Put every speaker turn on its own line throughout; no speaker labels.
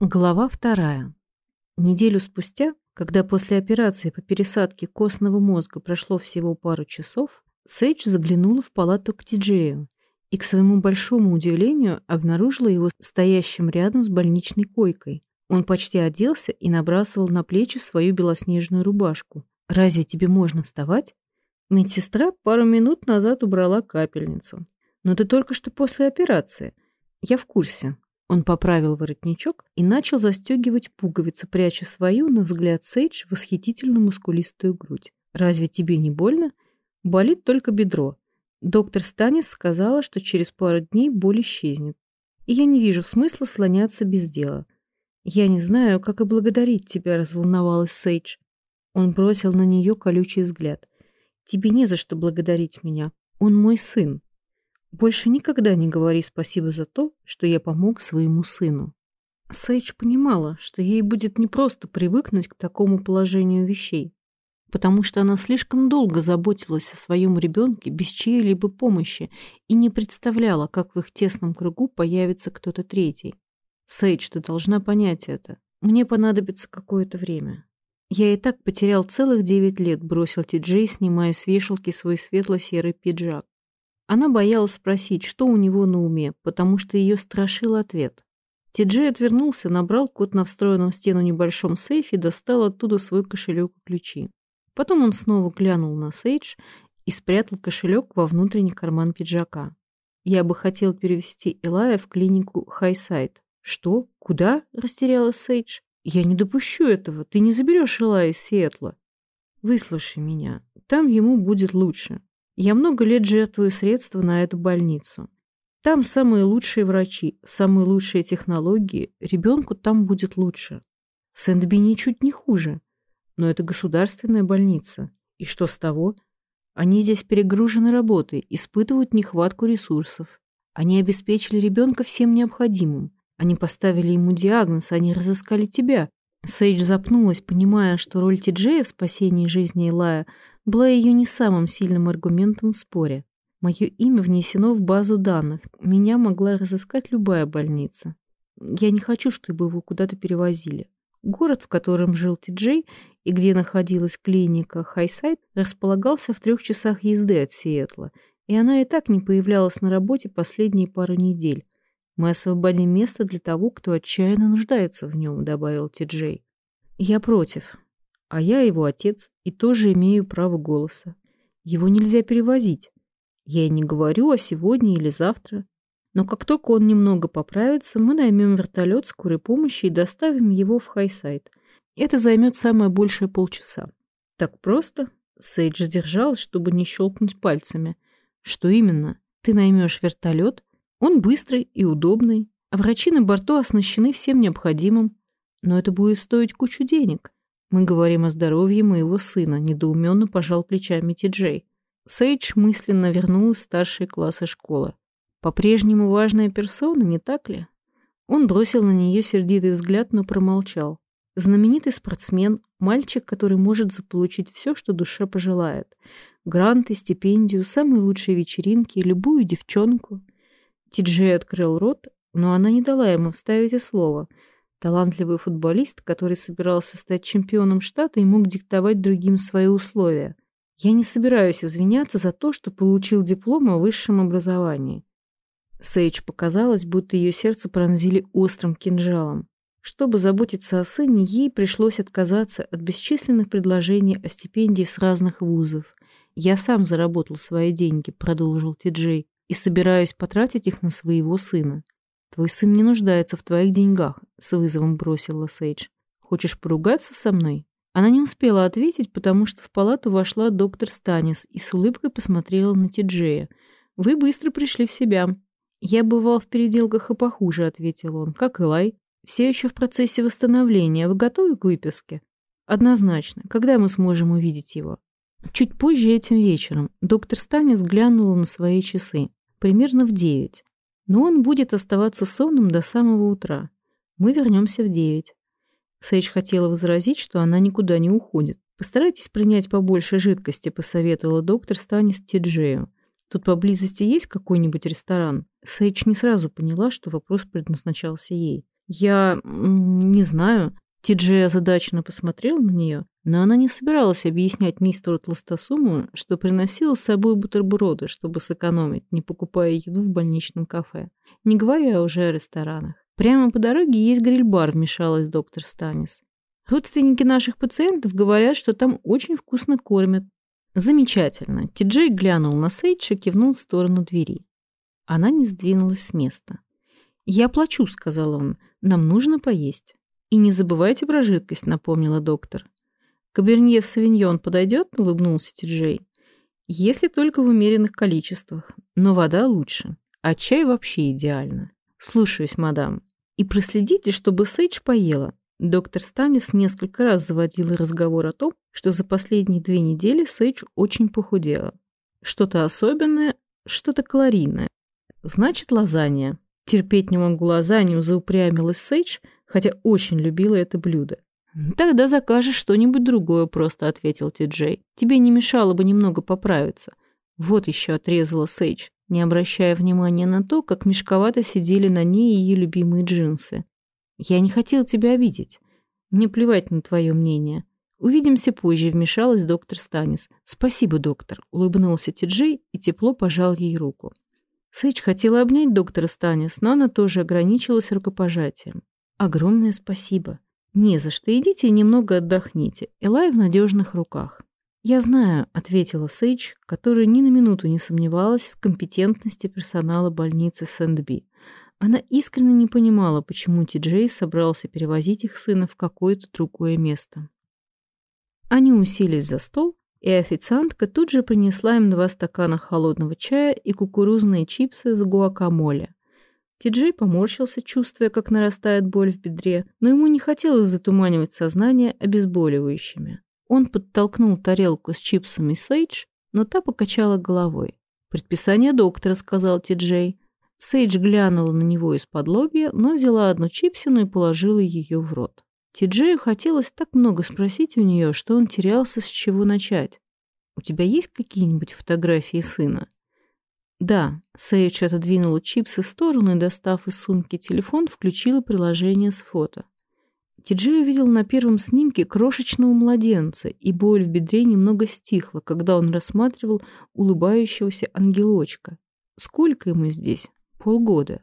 Глава вторая. Неделю спустя, когда после операции по пересадке костного мозга прошло всего пару часов, Сейдж заглянула в палату к Тиджею и, к своему большому удивлению, обнаружила его стоящим рядом с больничной койкой. Он почти оделся и набрасывал на плечи свою белоснежную рубашку. «Разве тебе можно вставать?» Медсестра пару минут назад убрала капельницу. «Но ты только что после операции. Я в курсе. Он поправил воротничок и начал застегивать пуговицы, пряча свою, на взгляд Сейдж, восхитительно мускулистую грудь. «Разве тебе не больно?» «Болит только бедро. Доктор Станис сказала, что через пару дней боль исчезнет. И я не вижу смысла слоняться без дела. Я не знаю, как и благодарить тебя», — разволновалась Сейдж. Он бросил на нее колючий взгляд. «Тебе не за что благодарить меня. Он мой сын. Больше никогда не говори спасибо за то, что я помог своему сыну. Сейдж понимала, что ей будет непросто привыкнуть к такому положению вещей, потому что она слишком долго заботилась о своем ребенке без чьей-либо помощи и не представляла, как в их тесном кругу появится кто-то третий. Сейдж, ты должна понять это. Мне понадобится какое-то время. Я и так потерял целых девять лет, бросил Ти-Джей, снимая с вешалки свой светло-серый пиджак. Она боялась спросить, что у него на уме, потому что ее страшил ответ. Тиджей отвернулся, набрал код на встроенном в стену небольшом сейфе и достал оттуда свой кошелек и ключи. Потом он снова глянул на Сейдж и спрятал кошелек во внутренний карман пиджака. «Я бы хотел перевести Элая в клинику Хайсайд». «Что? Куда?» – растерялась Сейдж. «Я не допущу этого. Ты не заберешь Элая из Сиэтла». «Выслушай меня. Там ему будет лучше. Я много лет жертвую средства на эту больницу. Там самые лучшие врачи, самые лучшие технологии. Ребенку там будет лучше. Сэндби ничуть не хуже. Но это государственная больница. И что с того? Они здесь перегружены работой, испытывают нехватку ресурсов. Они обеспечили ребенка всем необходимым. Они поставили ему диагноз, они разыскали тебя. Сейдж запнулась, понимая, что роль Тиджея в спасении жизни Илая была ее не самым сильным аргументом в споре. Мое имя внесено в базу данных. Меня могла разыскать любая больница. Я не хочу, чтобы его куда-то перевозили. Город, в котором жил Ти-Джей и где находилась клиника Хайсайд, располагался в трех часах езды от Сиэтла, и она и так не появлялась на работе последние пару недель. Мы освободим место для того, кто отчаянно нуждается в нем, добавил Ти-Джей. Я против, а я его отец и тоже имею право голоса. Его нельзя перевозить. Я и не говорю о сегодня или завтра. Но как только он немного поправится, мы наймем вертолет скорой помощи и доставим его в Хайсайд. Это займет самое большее полчаса. Так просто? Сейдж сдержалась, чтобы не щелкнуть пальцами. Что именно? Ты наймешь вертолет? Он быстрый и удобный, а врачи на борту оснащены всем необходимым. Но это будет стоить кучу денег. Мы говорим о здоровье моего сына, недоуменно пожал плечами Ти-Джей. Сейдж мысленно вернулась в старшие классы школы. По-прежнему важная персона, не так ли? Он бросил на нее сердитый взгляд, но промолчал. Знаменитый спортсмен, мальчик, который может заполучить все, что душа пожелает. Гранты, стипендию, самые лучшие вечеринки, любую девчонку. Ти-Джей открыл рот, но она не дала ему вставить и слова — Талантливый футболист, который собирался стать чемпионом штата и мог диктовать другим свои условия. Я не собираюсь извиняться за то, что получил диплом о высшем образовании. Сейдж показалось, будто ее сердце пронзили острым кинжалом. Чтобы заботиться о сыне, ей пришлось отказаться от бесчисленных предложений о стипендии с разных вузов. «Я сам заработал свои деньги», — продолжил Ти-Джей, «и собираюсь потратить их на своего сына. «Твой сын не нуждается в твоих деньгах», — с вызовом бросила Сейдж. «Хочешь поругаться со мной?» Она не успела ответить, потому что в палату вошла доктор Станис и с улыбкой посмотрела на Тиджея. «Вы быстро пришли в себя». «Я бывал в переделках и похуже», — ответил он, — «как Илай. Все еще в процессе восстановления. Вы готовы к выписке?» «Однозначно. Когда мы сможем увидеть его?» Чуть позже этим вечером доктор Станис глянула на свои часы. Примерно в девять. Но он будет оставаться сонным до самого утра. Мы вернемся в девять. Сейдж хотела возразить, что она никуда не уходит. «Постарайтесь принять побольше жидкости», — посоветовала доктор Станис Тиджею. «Тут поблизости есть какой-нибудь ресторан?» Сейдж не сразу поняла, что вопрос предназначался ей. Я не знаю. Ти-Джей озадаченно посмотрел на нее, но она не собиралась объяснять мистеру Толстосуму, что приносила с собой бутерброды, чтобы сэкономить, не покупая еду в больничном кафе. Не говоря уже о ресторанах. Прямо по дороге есть гриль-бар, вмешалась доктор Станис. Родственники наших пациентов говорят, что там очень вкусно кормят. Замечательно. Ти-Джей глянул на Сейдж и кивнул в сторону двери. Она не сдвинулась с места. «Я плачу», — сказал он. «Нам нужно поесть». «И не забывайте про жидкость», — напомнила доктор. «Кабернье Савиньон подойдет?» — улыбнулся Ти-Джей. «Если только в умеренных количествах. Но вода лучше. А чай вообще идеально. Слушаюсь, мадам. И проследите, чтобы Сейдж поела. Доктор Станис несколько раз заводила разговор о том, что за последние две недели Сейдж очень похудела. Что-то особенное, что-то калорийное. Значит, лазанья. Терпеть не могу лазанью, заупрямилась Сейдж, хотя очень любила это блюдо. «Тогда закажешь что-нибудь другое», — просто ответил Ти-Джей. «Тебе не мешало бы немного поправиться». Вот еще отрезала Сейдж, не обращая внимания на то, как мешковато сидели на ней ее любимые джинсы. Я не хотел тебя обидеть. Мне плевать на твое мнение. Увидимся позже, вмешалась доктор Станис. Спасибо, доктор, улыбнулся Тиджей и тепло пожал ей руку. Сэйдж хотела обнять доктора Станис, но она тоже ограничилась рукопожатием. Огромное спасибо. Не за что, идите немного отдохните. Элай в надежных руках. «Я знаю», — ответила Сейдж, которая ни на минуту не сомневалась в компетентности персонала больницы Сэндби. Она искренне не понимала, почему Ти-Джей собрался перевозить их сына в какое-то другое место. Они уселись за стол, и официантка тут же принесла им два стакана холодного чая и кукурузные чипсы с гуакамоле. Ти-Джей поморщился, чувствуя, как нарастает боль в бедре, но ему не хотелось затуманивать сознание обезболивающими. Он подтолкнул тарелку с чипсами Сейдж, но та покачала головой. «Предписание доктора», — сказал Ти-Джей. Сейдж глянула на него из-под лобья, но взяла одну чипсину и положила ее в рот. Ти-Джею хотелось так много спросить у нее, что он терялся, с чего начать. «У тебя есть какие-нибудь фотографии сына?» «Да». Сейдж отодвинула чипсы в сторону и, достав из сумки телефон, включила приложение с фото. Ти-Джей увидел на первом снимке крошечного младенца, и боль в бедре немного стихла, когда он рассматривал улыбающегося ангелочка. Сколько ему здесь? Полгода.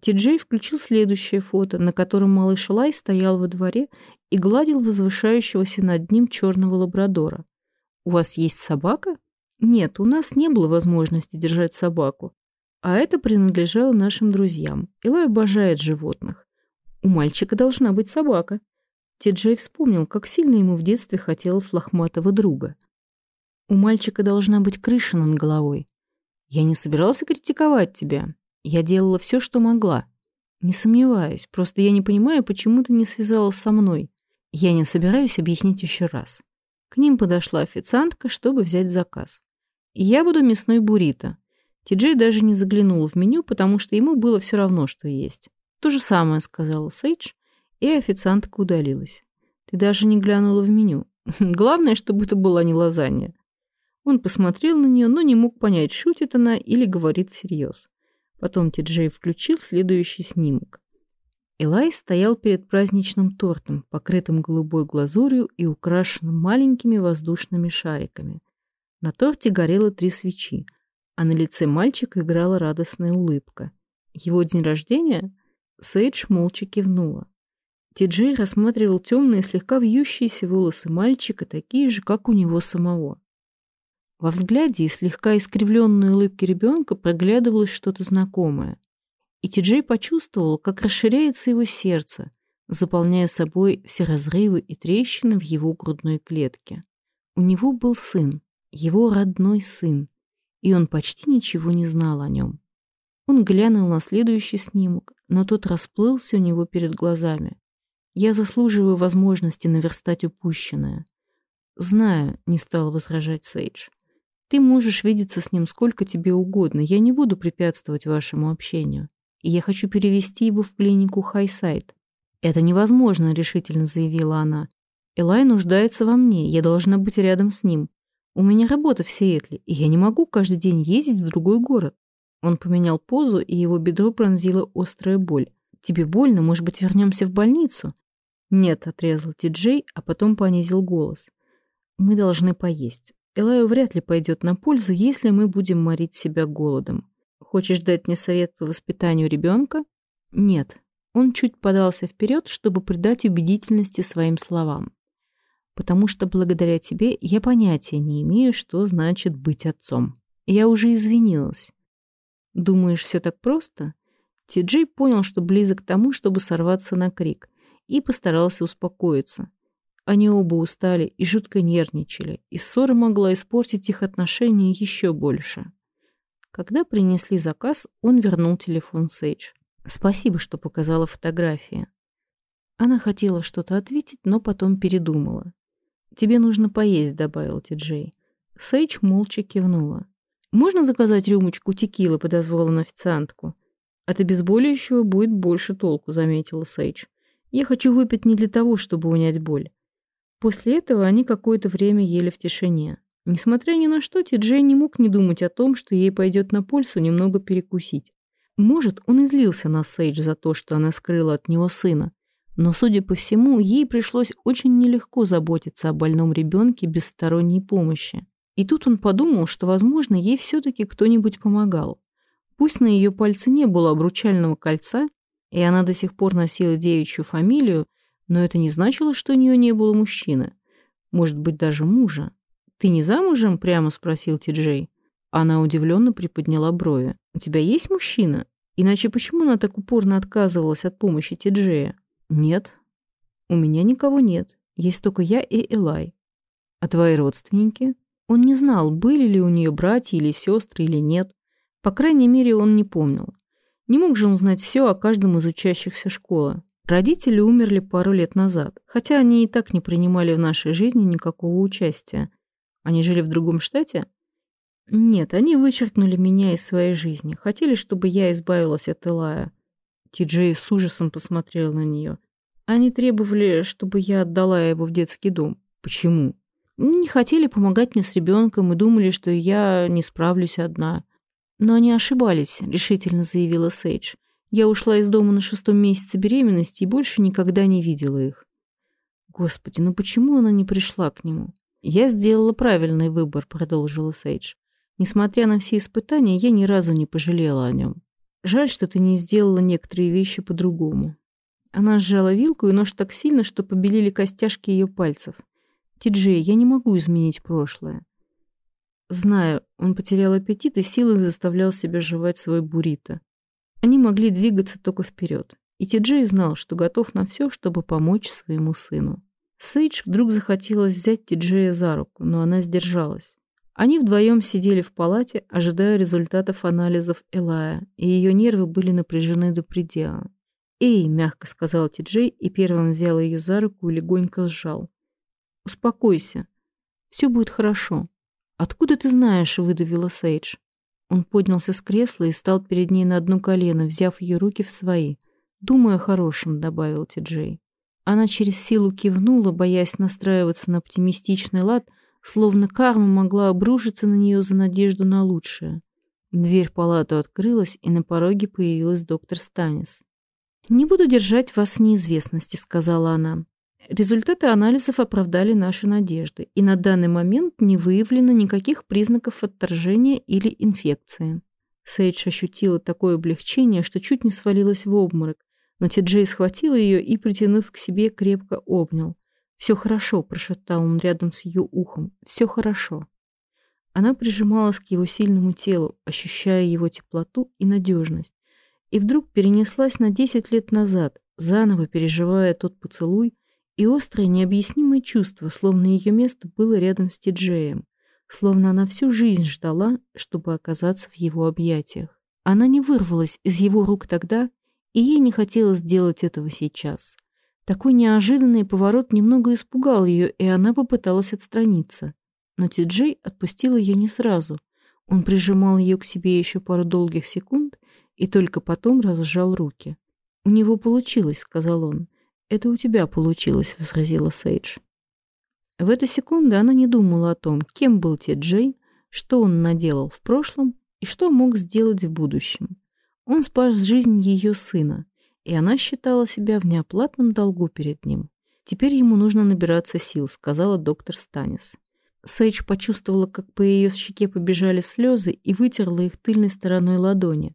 Ти-Джей включил следующее фото, на котором малыш Лай стоял во дворе и гладил возвышающегося над ним черного лабрадора. «У вас есть собака?» «Нет, у нас не было возможности держать собаку. А это принадлежало нашим друзьям. Илай обожает животных. У мальчика должна быть собака». Ти-Джей вспомнил, как сильно ему в детстве хотелось лохматого друга. «У мальчика должна быть крыша над головой. Я не собирался критиковать тебя. Я делала все, что могла. Не сомневаюсь, просто я не понимаю, почему ты не связалась со мной. Я не собираюсь объяснить еще раз. К ним подошла официантка, чтобы взять заказ. Я буду мясной буррито. Ти-Джей даже не заглянул в меню, потому что ему было все равно, что есть. То же самое сказала Сейдж, и официантка удалилась. Ты даже не глянула в меню. Главное, чтобы это была не лазанья. Он посмотрел на нее, но не мог понять, шутит она или говорит всерьез. Потом Ти-Джей включил следующий снимок. Элай стоял перед праздничным тортом, покрытым голубой глазурью и украшенным маленькими воздушными шариками. На торте горело три свечи, а на лице мальчика играла радостная улыбка. Его день рождения? Сейдж молча кивнула. Ти-Джей рассматривал темные, слегка вьющиеся волосы мальчика, такие же, как у него самого. Во взгляде и слегка искривленной улыбке ребенка проглядывалось что-то знакомое. И Ти-Джей почувствовал, как расширяется его сердце, заполняя собой все разрывы и трещины в его грудной клетке. У него был сын, его родной сын, и он почти ничего не знал о нем. Он глянул на следующий снимок, но тот расплылся у него перед глазами. «Я заслуживаю возможности наверстать упущенное». «Знаю», — не стал возражать Сейдж. Ты можешь видеться с ним сколько тебе угодно, я не буду препятствовать вашему общению. И я хочу перевести его в клинику Хайсайд. Это невозможно, решительно заявила она. Элай нуждается во мне, я должна быть рядом с ним. У меня работа в Сиэтле, и я не могу каждый день ездить в другой город. Он поменял позу, и его бедро пронзила острая боль. Тебе больно? Может быть, вернемся в больницу?» «Нет», — отрезал Ти-Джей, а потом понизил голос. «Мы должны поесть. Элаю вряд ли пойдет на пользу, если мы будем морить себя голодом. Хочешь дать мне совет по воспитанию ребенка?» «Нет». Он чуть подался вперед, чтобы придать убедительности своим словам. «Потому что благодаря тебе я понятия не имею, что значит быть отцом. Я уже извинилась. Думаешь, все так просто?» Ти-Джей понял, что близок к тому, чтобы сорваться на крик, и постарался успокоиться. Они оба устали и жутко нервничали, и ссора могла испортить их отношения еще больше. Когда принесли заказ, он вернул телефон Сейдж. «Спасибо, что показала фотографии». Она хотела что-то ответить, но потом передумала. «Тебе нужно поесть», — добавил Ти-Джей. Сейдж молча кивнула. «Можно заказать рюмочку текилы?» — подозвала на официантку. «От обезболивающего будет больше толку», — заметила Сейдж. «Я хочу выпить не для того, чтобы унять боль. После этого они какое-то время ели в тишине. Несмотря ни на что, Ти-Джей не мог не думать о том, что ей пойдет на пользу немного перекусить. Может, он излился на Сейдж за то, что она скрыла от него сына. Но, судя по всему, ей пришлось очень нелегко заботиться о больном ребенке без сторонней помощи. И тут он подумал, что, возможно, ей все-таки кто-нибудь помогал. Пусть на ее пальце не было обручального кольца, и она до сих пор носила девичью фамилию, но это не значило, что у нее не было мужчины. Может быть, даже мужа. «Ты не замужем?» — прямо спросил Ти-Джей. Она удивленно приподняла брови. «У тебя есть мужчина? Иначе почему она так упорно отказывалась от помощи Ти-Джея?» «Нет. У меня никого нет. Есть только я и Элай. А твои родственники?» Он не знал, были ли у нее братья или сестры или нет. По крайней мере, он не помнил. Не мог же он знать все о каждом из учащихся школы. Родители умерли пару лет назад, хотя они и так не принимали в нашей жизни никакого участия. Они жили в другом штате? Нет, они вычеркнули меня из своей жизни. Хотели, чтобы я избавилась от Элая. Ти-Джей с ужасом посмотрел на нее. Они требовали, чтобы я отдала его в детский дом. Почему? Не хотели помогать мне с ребенком и думали, что я не справлюсь одна. Но они ошибались, решительно заявила Сейдж. Я ушла из дома на шестом месяце беременности и больше никогда не видела их. Господи, ну почему она не пришла к нему? Я сделала правильный выбор, продолжила Сейдж. Несмотря на все испытания, я ни разу не пожалела о нем. Жаль, что ты не сделала некоторые вещи по-другому. Она сжала вилку и нож так сильно, что побелели костяшки ее пальцев. Ти-Джей, я не могу изменить прошлое. Знаю, он потерял аппетит и силой заставлял себя жевать свой буррито. Они могли двигаться только вперед, и Ти-Джей знал, что готов на все, чтобы помочь своему сыну. Сейдж вдруг захотелось взять Ти-Джея за руку, но она сдержалась. Они вдвоем сидели в палате, ожидая результатов анализов Элая, и ее нервы были напряжены до предела. «Эй!» — мягко сказал Ти-Джей и первым взял ее за руку и легонько сжал. «Успокойся. Все будет хорошо». «Откуда ты знаешь?» — выдавила Сейдж. Он поднялся с кресла и стал перед ней на одно колено, взяв ее руки в свои. «Думай о хорошем», — добавил Ти-Джей. Она через силу кивнула, боясь настраиваться на оптимистичный лад, словно карма могла обрушиться на нее за надежду на лучшее. Дверь в палату открылась, и на пороге появилась доктор Станис. «Не буду держать вас в неизвестности», — сказала она. Результаты анализов оправдали наши надежды, и на данный момент не выявлено никаких признаков отторжения или инфекции. Сейдж ощутила такое облегчение, что чуть не свалилась в обморок, но Ти-Джей схватил ее и, притянув к себе, крепко обнял. «Все хорошо», — прошептал он рядом с ее ухом. «Все хорошо». Она прижималась к его сильному телу, ощущая его теплоту и надежность, и вдруг перенеслась на десять лет назад, заново переживая тот поцелуй, и острое необъяснимое чувство, словно ее место было рядом с Тиджеем, словно она всю жизнь ждала, чтобы оказаться в его объятиях. Она не вырвалась из его рук тогда, и ей не хотелось делать этого сейчас. Такой неожиданный поворот немного испугал ее, и она попыталась отстраниться. Но Тиджей отпустил ее не сразу. Он прижимал ее к себе еще пару долгих секунд и только потом разжал руки. «У него получилось», — сказал он. «Это у тебя получилось», — возразила Сейдж. В эту секунду она не думала о том, кем был Ти Джей, что он наделал в прошлом и что мог сделать в будущем. Он спас жизнь ее сына, и она считала себя в неоплатном долгу перед ним. «Теперь ему нужно набираться сил», — сказала доктор Станис. Сейдж почувствовала, как по ее щеке побежали слезы и вытерла их тыльной стороной ладони.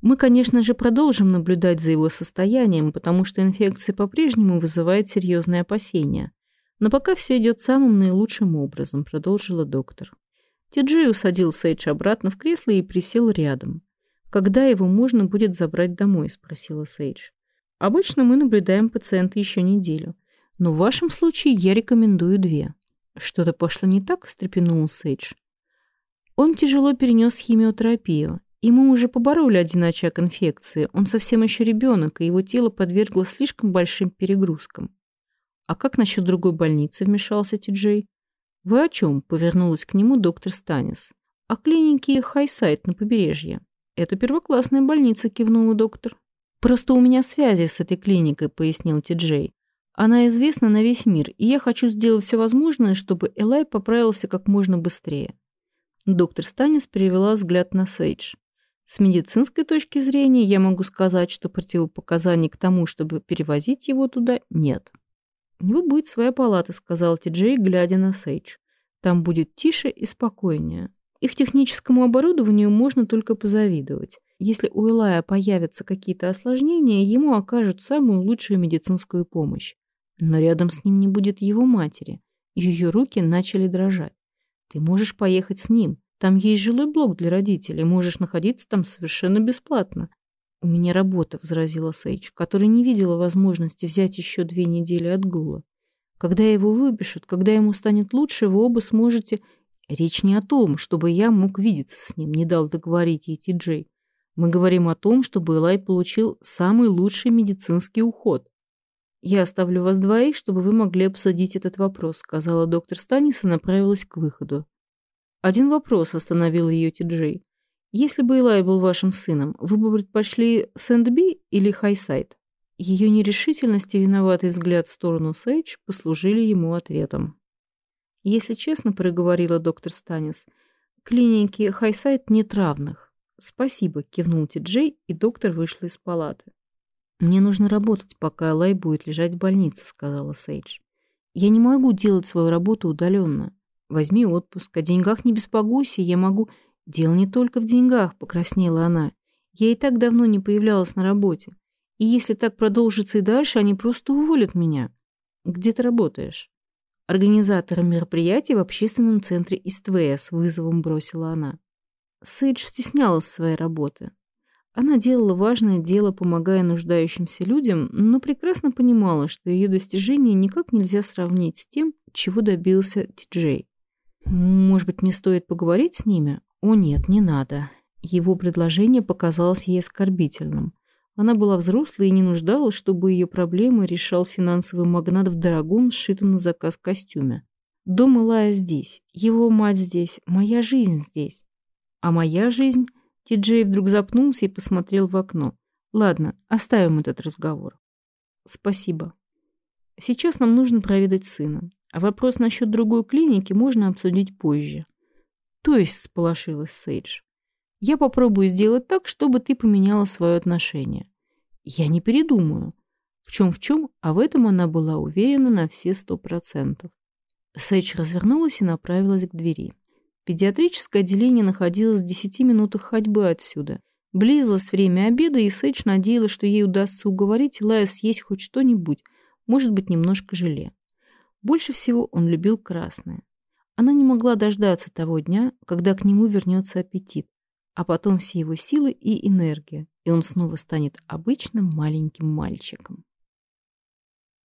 Мы, конечно же, продолжим наблюдать за его состоянием, потому что инфекция по-прежнему вызывает серьезные опасения. Но пока все идет самым наилучшим образом, продолжила доктор. Тиджей усадил Сейдж обратно в кресло и присел рядом. «Когда его можно будет забрать домой?» – спросила Сейдж. «Обычно мы наблюдаем пациента еще неделю, но в вашем случае я рекомендую две». «Что-то пошло не так?» – встрепенул Сейдж. Он тяжело перенес химиотерапию, и мы уже побороли один очаг инфекции. Он совсем еще ребенок, и его тело подвергло слишком большим перегрузкам. «А как насчет другой больницы?» — вмешался Ти-Джей. «Вы о чем?» — повернулась к нему доктор Станис. «О клинике Хайсайт на побережье». «Это первоклассная больница», — кивнула доктор. «Просто у меня связи с этой клиникой», — пояснил Ти-Джей. «Она известна на весь мир, и я хочу сделать все возможное, чтобы Элай поправился как можно быстрее». Доктор Станис перевела взгляд на Сейдж. С медицинской точки зрения я могу сказать, что противопоказаний к тому, чтобы перевозить его туда, нет. У него будет своя палата, сказал Ти-Джей, глядя на Сейдж. Там будет тише и спокойнее. Их техническому оборудованию можно только позавидовать. Если у Элая появятся какие-то осложнения, ему окажут самую лучшую медицинскую помощь. Но рядом с ним не будет его матери. Ее руки начали дрожать. Ты можешь поехать с ним. Там есть жилой блок для родителей, можешь находиться там совершенно бесплатно. У меня работа, возразила Сейдж, которая не видела возможности взять еще две недели отгула. Когда его выпишут, когда ему станет лучше, вы оба сможете... Речь не о том, чтобы я мог видеться с ним, не дал договорить ей Ти-Джей. Мы говорим о том, чтобы Элай получил самый лучший медицинский уход. «Я оставлю вас двоих, чтобы вы могли обсудить этот вопрос», сказала доктор Станис и направилась к выходу. Один вопрос остановил ее Ти-Джей. Если бы Илай был вашим сыном, вы бы предпочли Сэндби или Хайсайд? Ее нерешительность и виноватый взгляд в сторону Сейдж послужили ему ответом. Если честно, проговорила доктор Станис, клиники Хайсайд нет равных. Спасибо, кивнул Ти-Джей, и доктор вышла из палаты. Мне нужно работать, пока Элай будет лежать в больнице, сказала Сейдж. Я не могу делать свою работу удаленно. Возьми отпуск, о деньгах не беспокойся, я могу... Дело не только в деньгах, покраснела она. Я и так давно не появлялась на работе. И если так продолжится и дальше, они просто уволят меня. Где ты работаешь? Организатором мероприятия в общественном центре Иствея с вызовом бросила она. Сейдж стеснялась своей работы. Она делала важное дело, помогая нуждающимся людям, но прекрасно понимала, что ее достижения никак нельзя сравнить с тем, чего добился Ти-Джей. Может быть, мне стоит поговорить с ними? О нет, не надо. Его предложение показалось ей оскорбительным. Она была взрослой и не нуждалась, чтобы ее проблемы решал финансовый магнат в дорогом, сшитом на заказ костюме. Дом Илая здесь, его мать здесь, моя жизнь здесь. А моя жизнь... Ти-Джей вдруг запнулся и посмотрел в окно. Ладно, оставим этот разговор. Спасибо. Сейчас нам нужно проведать сына. А вопрос насчет другой клиники можно обсудить позже. То есть, сполошилась Сейдж, я попробую сделать так, чтобы ты поменяла свое отношение. Я не передумаю. В чем в чем, а в этом она была уверена на все сто процентов. Сейдж развернулась и направилась к двери. Педиатрическое отделение находилось в десяти минутах ходьбы отсюда. Близилось время обеда, и Сейдж надеялась, что ей удастся уговорить Лая съесть хоть что-нибудь, может быть, немножко желе. Больше всего он любил красное. Она не могла дождаться того дня, когда к нему вернется аппетит, а потом все его силы и энергия, и он снова станет обычным маленьким мальчиком.